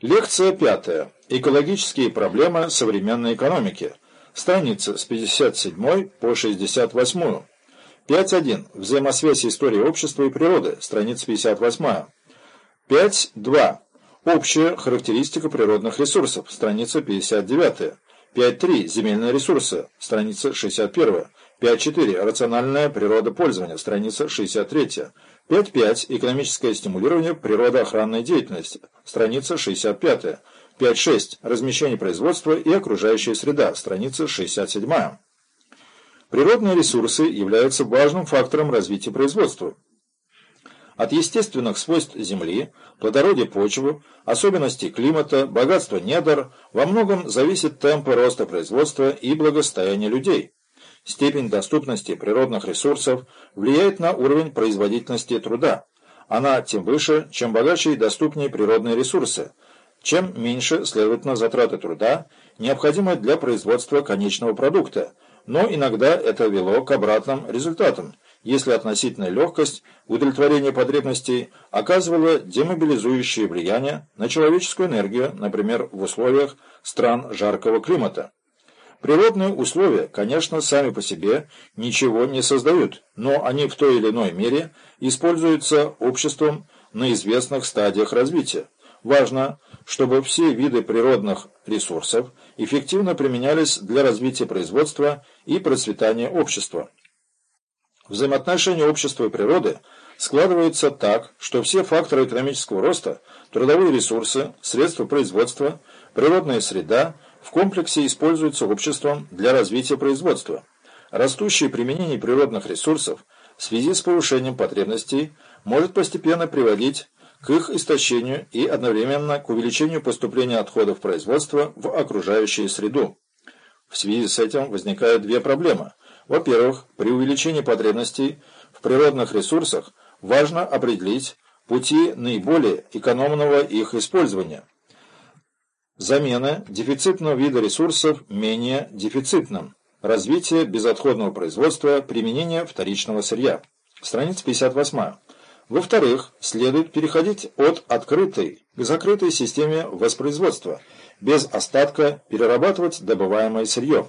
Лекция пятая. Экологические проблемы современной экономики. Страница с 57 по 68. 5.1. Взаимосвязь истории общества и природы. Страница 58. 5.2. Общая характеристика природных ресурсов. Страница 59. 5.3. Земельные ресурсы. Страница 61. 5.4. Рациональная природа пользования. Страница 63. 5.5. Экономическое стимулирование природоохранной деятельности. Страница 65. 5.6. Размещение производства и окружающая среда. Страница 67. Природные ресурсы являются важным фактором развития производства. От естественных свойств Земли, плодородия почвы, особенностей климата, богатства недр во многом зависит темп роста производства и благосостояния людей. Степень доступности природных ресурсов влияет на уровень производительности труда. Она тем выше, чем богаче и доступнее природные ресурсы, чем меньше, следовательно, затраты труда, необходимые для производства конечного продукта, но иногда это вело к обратным результатам, если относительная легкость удовлетворения потребностей оказывала демобилизующее влияние на человеческую энергию, например, в условиях стран жаркого климата. Природные условия, конечно, сами по себе ничего не создают, но они в той или иной мере используются обществом на известных стадиях развития. Важно, чтобы все виды природных ресурсов эффективно применялись для развития производства и процветания общества. Взаимоотношения общества и природы складываются так, что все факторы экономического роста, трудовые ресурсы, средства производства, природная среда – в комплексе используются обществом для развития производства. Растущее применение природных ресурсов в связи с повышением потребностей может постепенно приводить к их истощению и одновременно к увеличению поступления отходов производства в окружающую среду. В связи с этим возникают две проблемы. Во-первых, при увеличении потребностей в природных ресурсах важно определить пути наиболее экономного их использования – Замена дефицитного вида ресурсов менее дефицитным. Развитие безотходного производства, применение вторичного сырья. Страница 58. Во-вторых, следует переходить от открытой к закрытой системе воспроизводства, без остатка перерабатывать добываемое сырье.